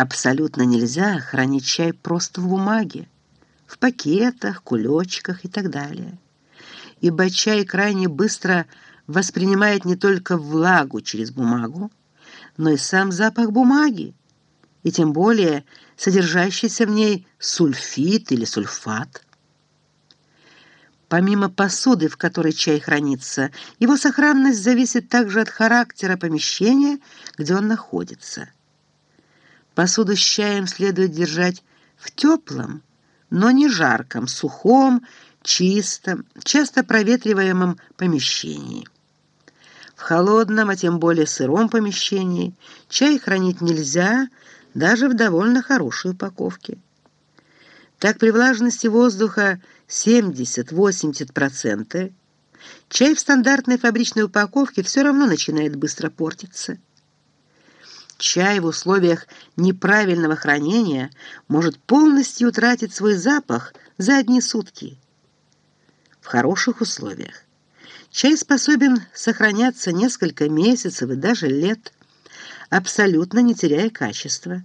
Абсолютно нельзя хранить чай просто в бумаге, в пакетах, кулечках и так далее. Ибо чай крайне быстро воспринимает не только влагу через бумагу, но и сам запах бумаги, и тем более содержащийся в ней сульфид или сульфат. Помимо посуды, в которой чай хранится, его сохранность зависит также от характера помещения, где он находится. Посуду с чаем следует держать в теплом, но не жарком, сухом, чистом, часто проветриваемом помещении. В холодном, а тем более сыром помещении чай хранить нельзя даже в довольно хорошей упаковке. Так при влажности воздуха 70-80%, чай в стандартной фабричной упаковке все равно начинает быстро портиться. Чай в условиях неправильного хранения может полностью утратить свой запах за одни сутки. В хороших условиях чай способен сохраняться несколько месяцев и даже лет, абсолютно не теряя качества.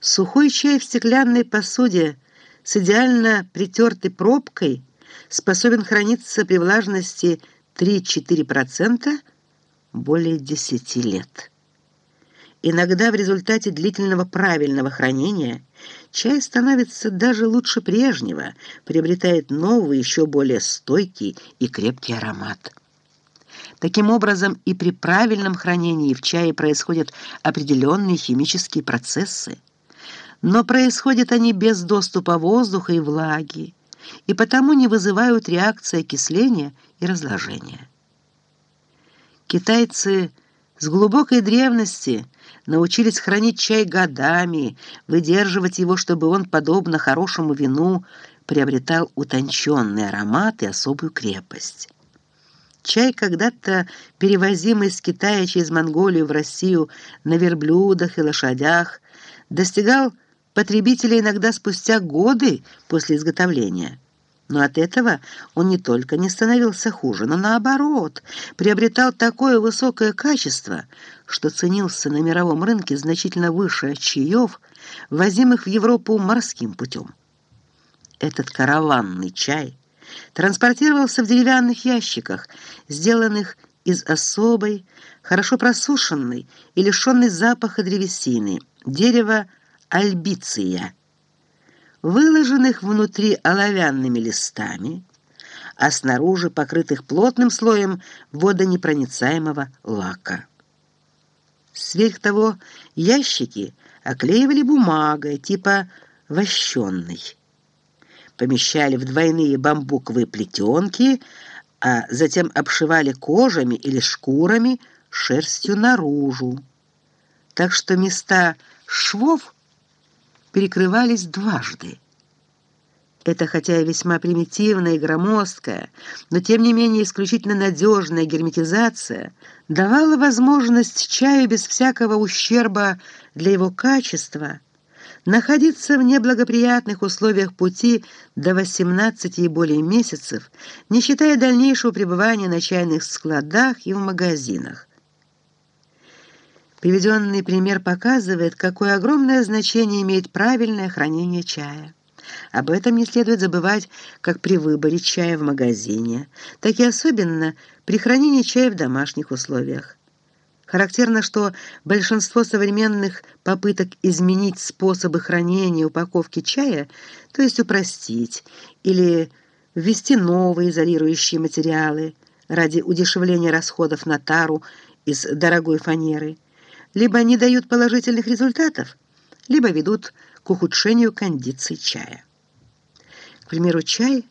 Сухой чай в стеклянной посуде с идеально притертой пробкой способен храниться при влажности 3-4% более 10 лет. Иногда в результате длительного правильного хранения чай становится даже лучше прежнего, приобретает новый, еще более стойкий и крепкий аромат. Таким образом, и при правильном хранении в чае происходят определенные химические процессы, но происходят они без доступа воздуха и влаги, и потому не вызывают реакции окисления и разложения. Китайцы с глубокой древности научились хранить чай годами, выдерживать его, чтобы он, подобно хорошему вину, приобретал утонченный аромат и особую крепость. Чай, когда-то перевозимый из Китая через Монголию в Россию на верблюдах и лошадях, достигал потребителя иногда спустя годы после изготовления. Но от этого он не только не становился хуже, но наоборот, приобретал такое высокое качество, что ценился на мировом рынке значительно выше чаев, возимых в Европу морским путем. Этот караванный чай транспортировался в деревянных ящиках, сделанных из особой, хорошо просушенной и лишенной запаха древесины, дерева альбиция, выложенных внутри оловянными листами, а снаружи покрытых плотным слоем водонепроницаемого лака. Сверх того ящики оклеивали бумагой типа вощенной, помещали в двойные бамбуковые плетенки, а затем обшивали кожами или шкурами шерстью наружу. Так что места швов перекрывались дважды. Это хотя и весьма примитивная и громоздкая, но тем не менее исключительно надежная герметизация давала возможность чаю без всякого ущерба для его качества находиться в неблагоприятных условиях пути до 18 и более месяцев, не считая дальнейшего пребывания на чайных складах и в магазинах. Приведенный пример показывает, какое огромное значение имеет правильное хранение чая. Об этом не следует забывать как при выборе чая в магазине, так и особенно при хранении чая в домашних условиях. Характерно, что большинство современных попыток изменить способы хранения упаковки чая, то есть упростить или ввести новые изолирующие материалы ради удешевления расходов на тару из дорогой фанеры – либо не дают положительных результатов, либо ведут к ухудшению кондиции чая. К примеру, чай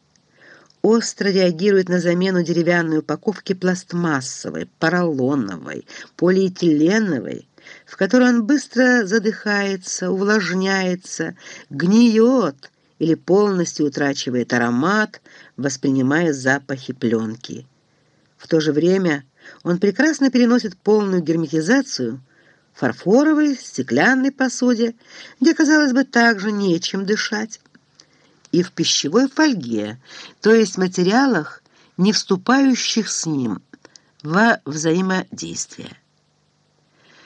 остро реагирует на замену деревянной упаковки пластмассовой, поролоновой, полиэтиленовой, в которой он быстро задыхается, увлажняется, гниет или полностью утрачивает аромат, воспринимая запахи пленки. В то же время он прекрасно переносит полную герметизацию – фарфоровой, стеклянной посуде, где, казалось бы, также нечем дышать, и в пищевой фольге, то есть материалах, не вступающих с ним во взаимодействие.